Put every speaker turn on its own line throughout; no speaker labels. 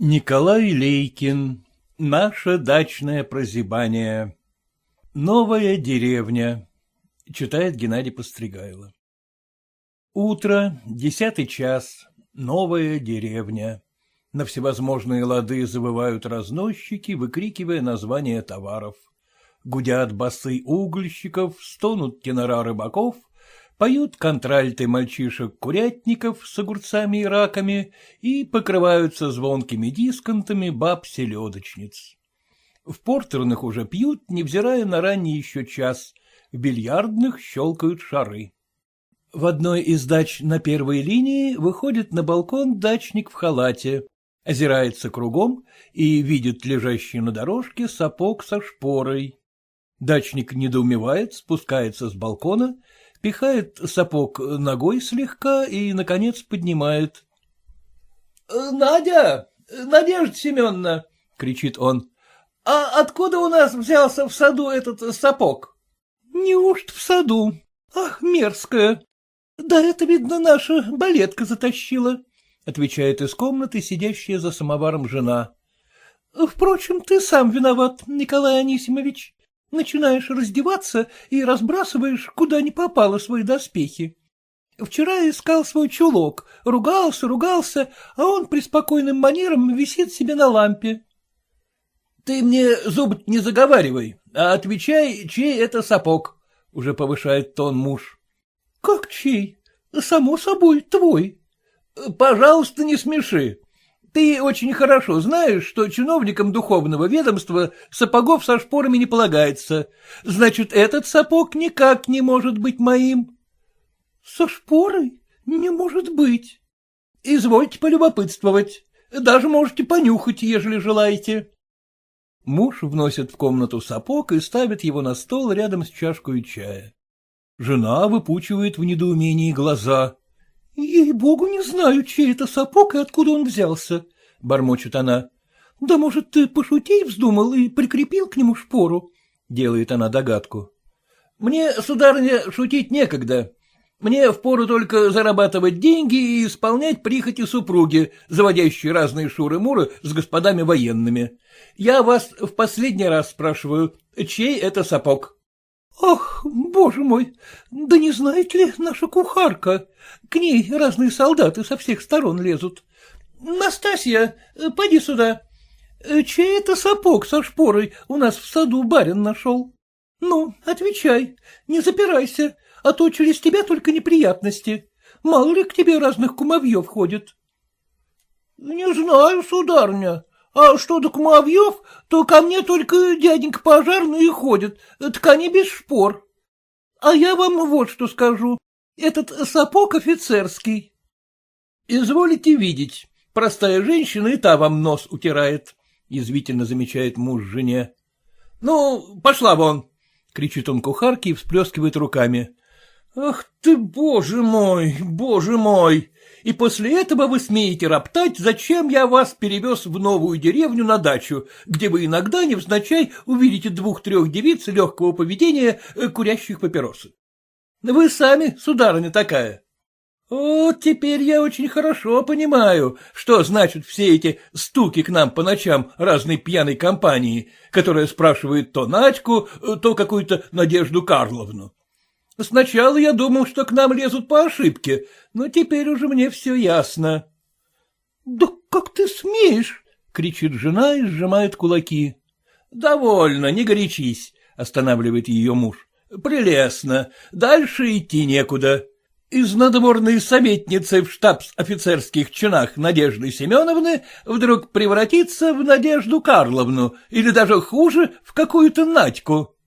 Николай Лейкин. Наше дачное прозябание. Новая деревня. Читает Геннадий Постригайло. Утро, десятый час. Новая деревня. На всевозможные лады завывают разносчики, выкрикивая названия товаров. Гудят басы угольщиков, стонут тенора рыбаков, поют контральты мальчишек-курятников с огурцами и раками и покрываются звонкими дисконтами баб-селедочниц. В портерных уже пьют, невзирая на ранний еще час, в бильярдных щелкают шары. В одной из дач на первой линии выходит на балкон дачник в халате, озирается кругом и видит лежащий на дорожке сапог со шпорой. Дачник недоумевает, спускается с балкона пихает сапог ногой слегка и, наконец, поднимает. — Надя! Надежда Семеновна! — кричит он. — А откуда у нас взялся в саду этот сапог? — Неужто в саду? Ах, мерзкая! Да это, видно, наша балетка затащила, — отвечает из комнаты сидящая за самоваром жена. — Впрочем, ты сам виноват, Николай Анисимович начинаешь раздеваться и разбрасываешь, куда ни попало, свои доспехи. Вчера искал свой чулок, ругался, ругался, а он преспокойным манером висит себе на лампе. — Ты мне зуб не заговаривай, а отвечай, чей это сапог, — уже повышает тон муж. — Как чей? Само собой, твой. — Пожалуйста, не смеши. Ты очень хорошо знаешь, что чиновникам духовного ведомства сапогов со шпорами не полагается. Значит, этот сапог никак не может быть моим. — Со шпорой? Не может быть. — Извольте полюбопытствовать. Даже можете понюхать, ежели желаете. Муж вносит в комнату сапог и ставит его на стол рядом с чашкой чая. Жена выпучивает в недоумении глаза. — Ей-богу, не знаю, чей это сапог и откуда он взялся, — бормочет она. — Да, может, ты пошутить вздумал и прикрепил к нему шпору? — делает она догадку. — Мне, сударыня, шутить некогда. Мне впору только зарабатывать деньги и исполнять прихоти супруги, заводящие разные шуры-муры с господами военными. Я вас в последний раз спрашиваю, чей это сапог? — Ах, боже мой, да не знает ли наша кухарка? К ней разные солдаты со всех сторон лезут. Настасья, поди сюда. Чей это сапог со шпорой у нас в саду барин нашел? Ну, отвечай, не запирайся, а то через тебя только неприятности. Мало ли к тебе разных кумовьев ходит. — Не знаю, сударня, а что до кумовьев, то ко мне только дяденька пожарный ходит, так они без шпор. А я вам вот что скажу. Этот сапог офицерский. Изволите видеть, простая женщина и та вам нос утирает, — язвительно замечает муж жене. — Ну, пошла вон! — кричит он кухарке и всплескивает руками. — Ах ты, боже мой, боже мой! И после этого вы смеете роптать, зачем я вас перевез в новую деревню на дачу, где вы иногда невзначай увидите двух-трех девиц легкого поведения, э, курящих папиросы. Вы сами, сударыня такая. Вот теперь я очень хорошо понимаю, что значат все эти стуки к нам по ночам разной пьяной компании, которая спрашивает то Надьку, то какую-то Надежду Карловну. Сначала я думал, что к нам лезут по ошибке, но теперь уже мне все ясно. — Да как ты смеешь? — кричит жена и сжимает кулаки. — Довольно, не горячись, — останавливает ее муж. — Прелестно. Дальше идти некуда. Из надворной советницы в штабс-офицерских чинах Надежды Семеновны вдруг превратиться в Надежду Карловну или даже хуже, в какую-то Надьку.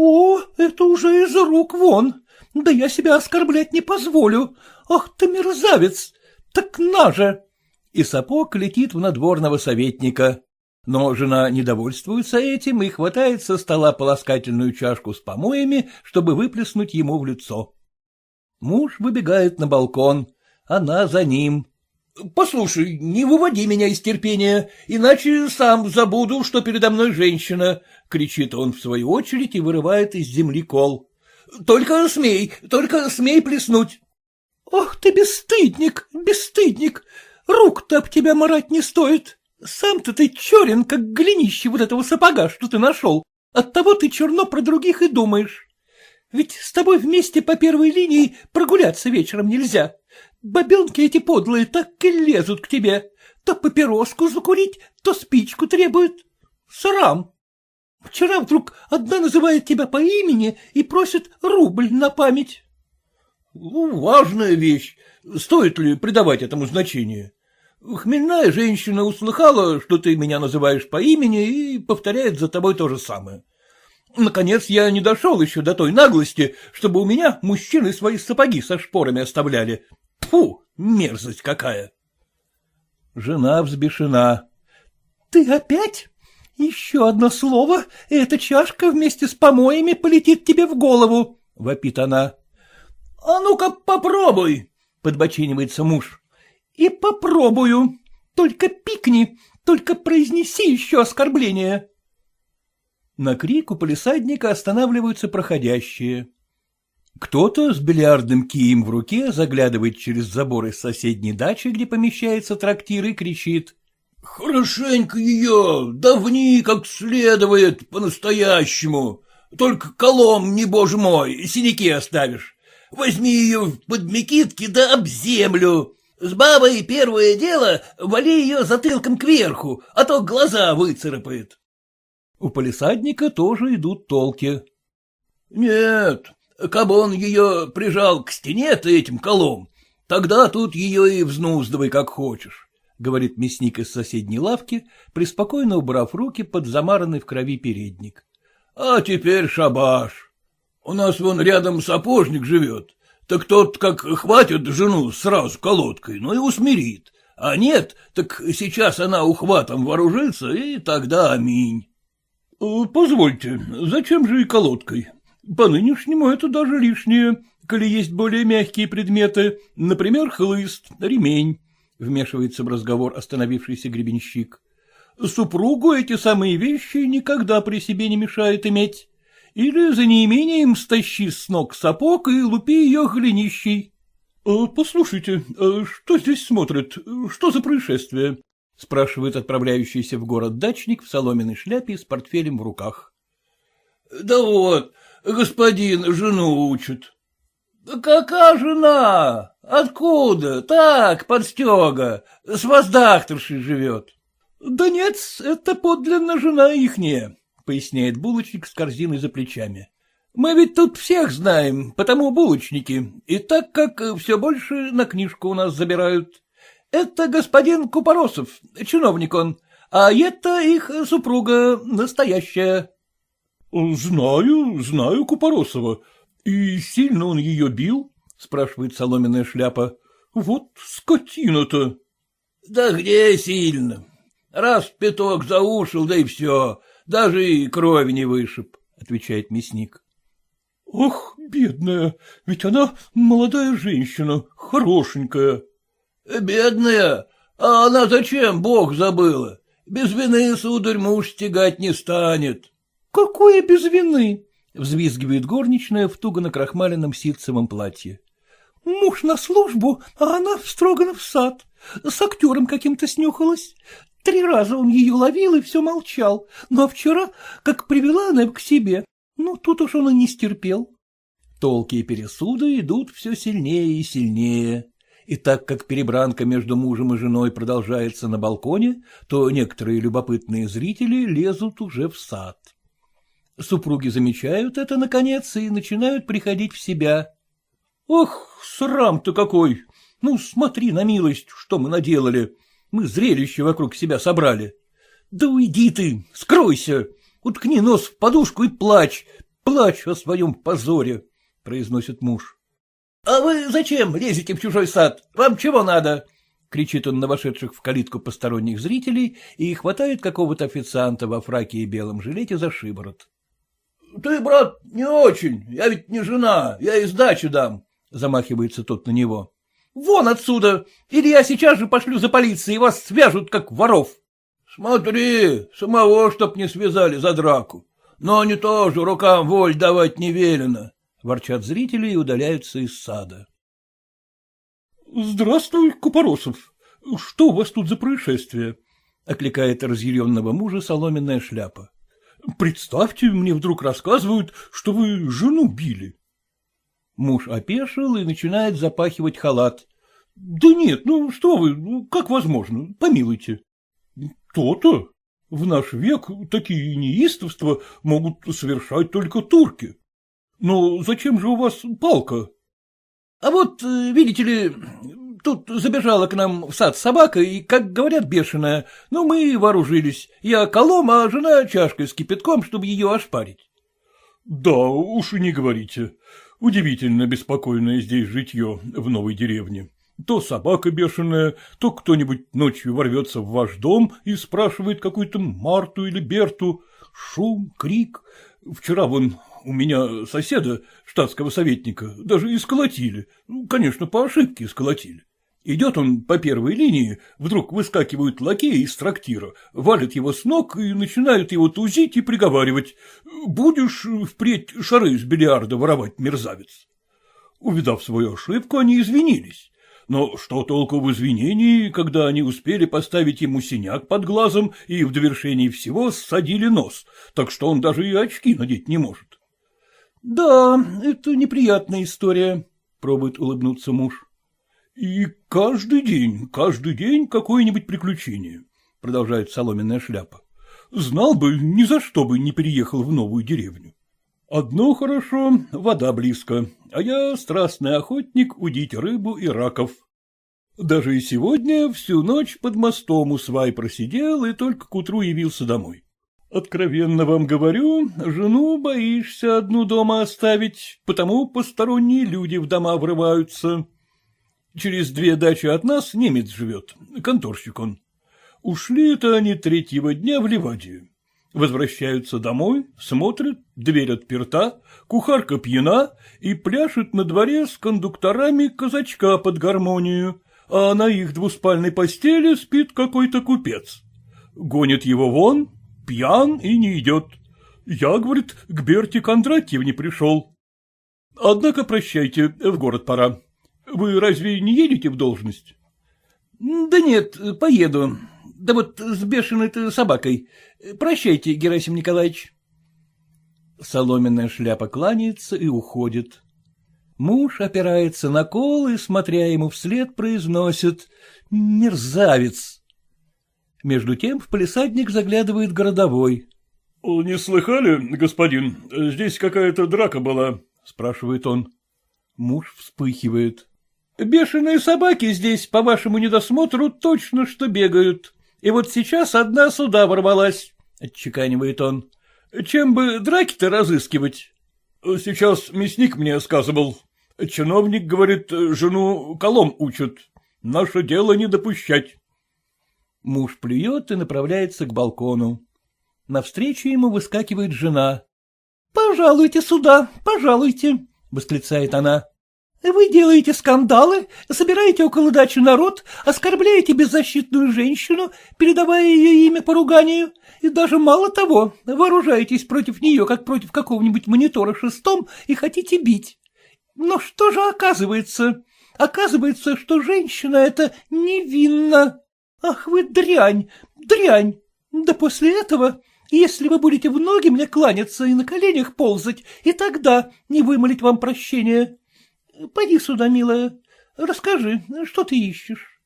О, это уже из рук вон. Да я себя оскорблять не позволю. Ах ты мерзавец! Так на же! И сапог летит в надворного советника. Но жена недовольствуется этим и хватает со стола полоскательную чашку с помоями, чтобы выплеснуть ему в лицо. Муж выбегает на балкон, она за ним. — Послушай, не выводи меня из терпения, иначе сам забуду, что передо мной женщина, — кричит он в свою очередь и вырывает из земли кол. — Только смей, только смей плеснуть. — Ах ты, бесстыдник, бесстыдник! Рук-то об тебя марать не стоит. Сам-то ты черен, как глинище вот этого сапога, что ты нашел. Оттого ты черно про других и думаешь. Ведь с тобой вместе по первой линии прогуляться вечером нельзя. Бабенки эти подлые так и лезут к тебе. То папироску закурить, то спичку требуют. Срам. Вчера вдруг одна называет тебя по имени и просит рубль на память.
Ну, важная вещь. Стоит ли придавать этому значение? Хмельная женщина услыхала, что ты меня называешь по имени, и повторяет за тобой то же самое. Наконец, я не дошел еще до той наглости, чтобы у меня мужчины свои сапоги со шпорами оставляли. Фу, мерзость какая!
Жена взбешена. — Ты опять? Еще одно слово, и эта чашка вместе с помоями полетит тебе в голову, — вопит она.
— А ну-ка попробуй, — подбочинивается муж.
— И попробую. Только пикни, только произнеси еще оскорбление. На крик у полисадника останавливаются проходящие. Кто-то с бильярдным кием в руке заглядывает через забор из соседней дачи, где помещается трактир, и кричит.
— Хорошенько ее, давни как следует, по-настоящему. Только колом, не боже мой, синяки оставишь. Возьми ее под мекитки да об землю. С бабой первое дело, вали ее затылком кверху, а то глаза выцарапает.
У полисадника тоже идут толки.
— Нет, кабы он ее прижал к стене-то этим колом, тогда тут ее и взнуздывай как хочешь, — говорит мясник из соседней лавки, преспокойно убрав руки под замаранный в крови передник. — А теперь шабаш. У нас вон рядом сапожник живет, так тот как хватит жену сразу колодкой, ну и усмирит, а нет, так сейчас она ухватом вооружится, и тогда аминь.
Э, — Позвольте, зачем же и колодкой? По-нынешнему это даже лишнее, коли есть более мягкие предметы, например, хлыст, ремень, — вмешивается в разговор остановившийся гребенщик. — Супругу эти самые вещи никогда при себе не мешает иметь. Или за неимением стащи с ног сапог и лупи ее глинищей. Э, — Послушайте, э, что здесь смотрят? Что за происшествие? — спрашивает отправляющийся в город дачник в соломенной шляпе с портфелем в руках.
— Да вот, господин жену учит. — Какая жена? Откуда? Так, подстега, с воздахтершей живет.
— Да нет, это подлинно жена ихняя, — поясняет булочник с корзиной за плечами. — Мы ведь тут всех знаем, потому булочники, и так как все больше на книжку у нас забирают. Это господин Купоросов, чиновник он, а это их супруга настоящая. — Знаю, знаю Купоросова. И сильно он ее бил? — спрашивает соломенная шляпа. — Вот скотина-то.
— Да где сильно? Раз пяток заушил, да и все, даже и крови не вышиб, — отвечает мясник.
— Ох, бедная, ведь она молодая женщина, хорошенькая.
— Бедная? А она зачем, бог забыла? Без вины, сударь, муж стягать не станет.
— Какое без вины? — взвизгивает горничная в туго накрахмаленном ситцевом платье. — Муж на службу, а она строгана в сад. С актером каким-то снюхалась. Три раза он ее ловил и все молчал. Ну а вчера, как привела она к себе, ну тут уж он и не стерпел. Толки и пересуды идут все сильнее и сильнее и так как перебранка между мужем и женой продолжается на балконе, то некоторые любопытные зрители лезут уже в сад. Супруги замечают это, наконец, и начинают приходить в себя. — Ох, срам-то какой! Ну, смотри на милость, что мы наделали. Мы зрелище вокруг себя собрали. Да уйди ты, скройся, уткни нос в подушку и плачь, плачь о своем позоре, — произносит муж.
— А вы зачем лезете в чужой сад? Вам чего надо? — кричит он на вошедших в калитку посторонних зрителей и хватает какого-то официанта во фраке и белом жилете за шиворот. — Ты, брат, не очень, я ведь не жена, я и сдачу дам, — замахивается тот на него. — Вон отсюда, или я сейчас же пошлю за полицией, и вас свяжут, как воров. — Смотри, самого чтоб не связали за драку, но они тоже рукам воль давать не велено. — ворчат зрители и удаляются из сада.
— Здравствуй, Купоросов.
— Что у вас тут за происшествие? — окликает разъяренного мужа соломенная шляпа. — Представьте, мне вдруг рассказывают, что вы жену били. Муж опешил и начинает запахивать халат. — Да нет, ну что вы, ну, как возможно, помилуйте. — То-то. В наш век такие неистовства могут совершать только турки. Но зачем же у вас палка? — А вот, э, видите ли, тут забежала к нам в сад собака, и, как говорят, бешеная. Ну, мы вооружились. Я колом, а жена чашкой с кипятком, чтобы ее ошпарить. — Да, уж и не говорите. Удивительно беспокойное здесь житье в новой деревне. То собака бешеная, то кто-нибудь ночью ворвется в ваш дом и спрашивает какую-то Марту или Берту. Шум, крик. Вчера вон у меня соседа, штатского советника, даже исколотили. Ну, конечно, по ошибке исколотили. Идет он по первой линии, вдруг выскакивают лакеи из трактира, валят его с ног и начинают его тузить и приговаривать. Будешь впредь шары из бильярда воровать, мерзавец. Увидав свою ошибку, они извинились. Но что толку в извинении, когда они успели поставить ему синяк под глазом и в довершении всего ссадили нос, так что он даже и очки надеть не может? — Да, это неприятная история, — пробует улыбнуться муж. — И каждый день, каждый день какое-нибудь приключение, — продолжает соломенная шляпа. — Знал бы, ни за что бы не переехал в новую деревню. Одно хорошо, вода близко, а я страстный охотник удить рыбу и раков. Даже и сегодня всю ночь под мостом у свай просидел и только к утру явился домой. Откровенно вам говорю, жену боишься одну дома оставить, потому посторонние люди в дома врываются. Через две дачи от нас немец живет, конторщик он. Ушли это они третьего дня в Ливадию. Возвращаются домой, смотрят, дверь отперта, кухарка пьяна и пляшет на дворе с кондукторами казачка под гармонию, а на их двуспальной постели спит какой-то купец. Гонит его вон, пьян и не идет. Я, говорит, к Берте Кондратьевне пришел. Однако прощайте, в город пора. Вы разве не едете в должность? — Да нет, поеду. Да вот с бешеной-то собакой. Прощайте, Герасим Николаевич. Соломенная шляпа кланяется и уходит. Муж опирается на кол и, смотря ему вслед, произносит «Мерзавец!». Между тем в палисадник заглядывает городовой. — Не слыхали, господин, здесь какая-то драка была? — спрашивает он. Муж вспыхивает. — Бешеные собаки здесь, по вашему недосмотру, точно что бегают. И вот сейчас одна сюда ворвалась, — отчеканивает он. — Чем бы драки-то разыскивать? — Сейчас мясник мне сказывал. Чиновник, говорит, жену колом учат. Наше дело не допущать. Муж плюет и направляется к балкону. Навстречу ему выскакивает жена. — Пожалуйте сюда, пожалуйте, — восклицает она. Вы делаете скандалы, собираете около дачи народ, оскорбляете беззащитную женщину, передавая ее имя поруганию, и даже мало того, вооружаетесь против нее, как против какого-нибудь монитора шестом, и хотите бить. Но что же оказывается? Оказывается, что женщина эта невинна. Ах вы дрянь, дрянь! Да после этого, если вы будете в ноги мне кланяться и на коленях ползать, и тогда не вымолить вам прощения. — Пойди сюда, милая, расскажи, что ты ищешь?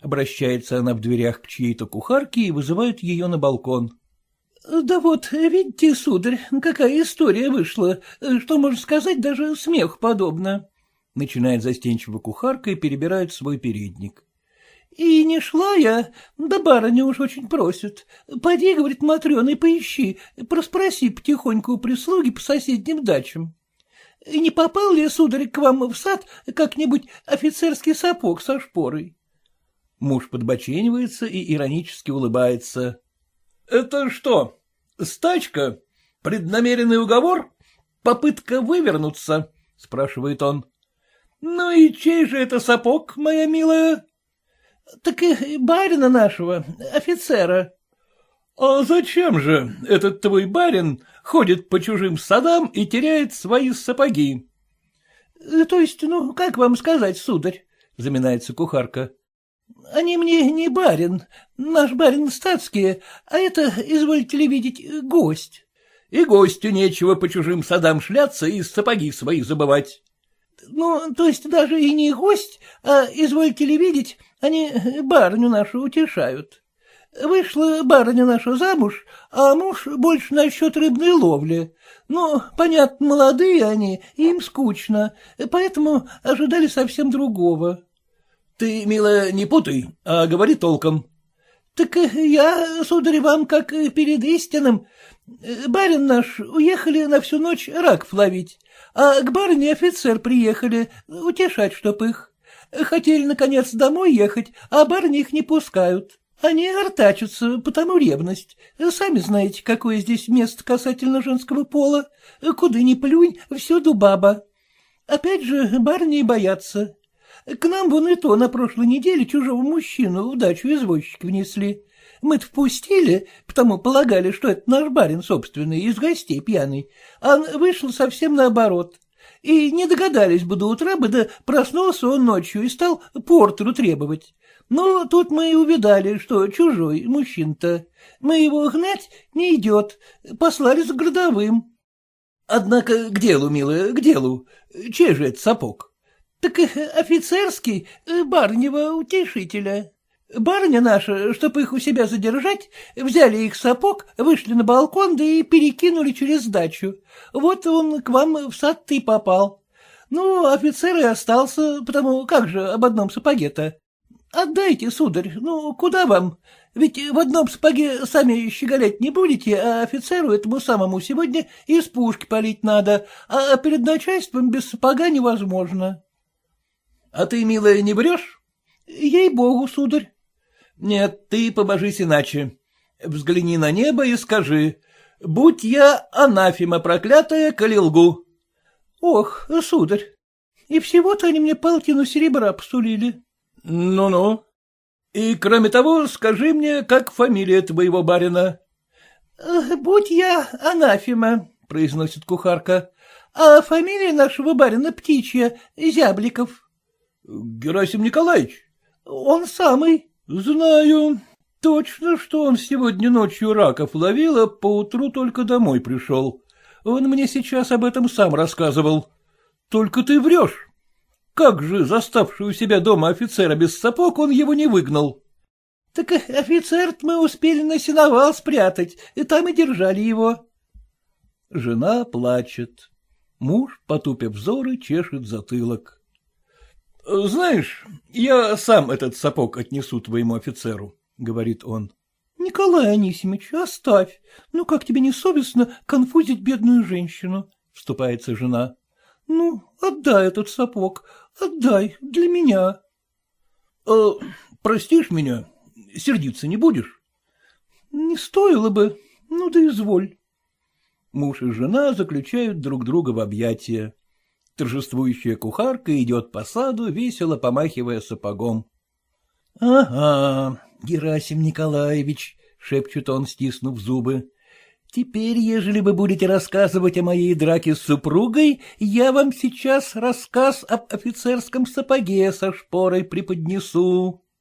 Обращается она в дверях к чьей-то кухарке и вызывает ее на балкон. — Да вот, видите, сударь, какая история вышла, что, можно сказать, даже смех подобно. Начинает застенчиво кухарка и перебирает свой передник. — И не шла я, да барыня уж очень просит. Поди, говорит, Матрена, и поищи, проспроси потихоньку у прислуги по соседним дачам. Не попал ли, сударь, к вам в сад как-нибудь офицерский сапог со шпорой? Муж подбоченивается и иронически улыбается. — Это что, стачка? Преднамеренный уговор? Попытка вывернуться? — спрашивает он. — Ну и чей же это сапог, моя милая? — Так и барина нашего, офицера. — А зачем же этот твой барин ходит по чужим садам и теряет свои сапоги. — То есть, ну, как вам сказать, сударь? — заминается кухарка. —— Они мне не барин, наш барин статские, а это, извольте ли видеть, гость.
— И гостю нечего по чужим садам шляться и сапоги свои забывать.
— Ну, то есть даже и не гость, а, извольте ли видеть, они барыню нашу утешают. Вышла барыня наша замуж, а муж больше насчет рыбной ловли. Ну, понятно, молодые они, им скучно, поэтому ожидали совсем другого.
— Ты, милая, не путай, а говори толком.
— Так я, сударь, вам как перед истинным. Барин наш уехали на всю ночь рак ловить, а к барыне офицер приехали утешать, чтоб их. Хотели, наконец, домой ехать, а барыни их не пускают. Они артачатся, потому ревность. Сами знаете, какое здесь место касательно женского пола. Куда ни плюнь, всюду баба. Опять же, барни боятся. К нам вон и то на прошлой неделе чужого мужчину в дачу извозчик внесли. Мы-то впустили, потому полагали, что это наш барин собственный, из гостей пьяный, а он вышел совсем наоборот. И не догадались бы до утра бы, да проснулся он ночью и стал портеру требовать. Но тут мы и увидали, что чужой мужчина-то. Мы его гнать не идет, послали с городовым.
Однако к делу, милая, к делу. Чей же это сапог?
Так офицерский, барнего утешителя. Барыня наша, чтоб их у себя задержать, взяли их сапог, вышли на балкон, да и перекинули через дачу. Вот он к вам в сад-то и попал. Ну, офицер и остался, потому как же об одном сапоге-то? Отдайте, сударь, ну, куда вам? Ведь в одном сапоге сами щеголять не будете, а офицеру этому самому сегодня из пушки полить надо, а перед начальством без сапога невозможно.
— А ты, милая, не врешь?
— Ей-богу, сударь.
— Нет, ты побожись иначе. Взгляни на небо и скажи, будь я анафема проклятая, коли лгу.
— Ох, сударь, и всего-то они мне полтину серебра посулили.
Ну-ну. И, кроме того, скажи мне, как фамилия твоего барина?
— Будь я анафема, — произносит кухарка, — а фамилия нашего барина птичья, Зябликов.
— Герасим Николаевич?
— Он самый.
— Знаю. Точно, что он сегодня ночью раков ловил, а поутру только домой пришел. Он мне сейчас об этом сам рассказывал. Только ты врешь. Как же, заставший у себя дома офицера без сапог, он его не выгнал?
— Так офицер мы успели на сеновал спрятать, и там и держали его.
Жена плачет. Муж, потупив взоры, чешет затылок. — Знаешь, я сам этот сапог отнесу твоему офицеру, — говорит он.
— Николай Анисимович, оставь. Ну, как тебе не совестно конфузить бедную женщину? — вступается жена. — Ну, отдай этот сапог, Отдай, для меня.
А, простишь меня? Сердиться не будешь?
Не стоило бы, ну да изволь.
Муж и жена заключают друг друга в объятия. Торжествующая кухарка идет по саду, весело помахивая сапогом. — Ага, Герасим Николаевич, — шепчет он, стиснув зубы, Теперь, ежели вы будете рассказывать о моей драке с супругой, я вам сейчас рассказ об офицерском сапоге со шпорой преподнесу.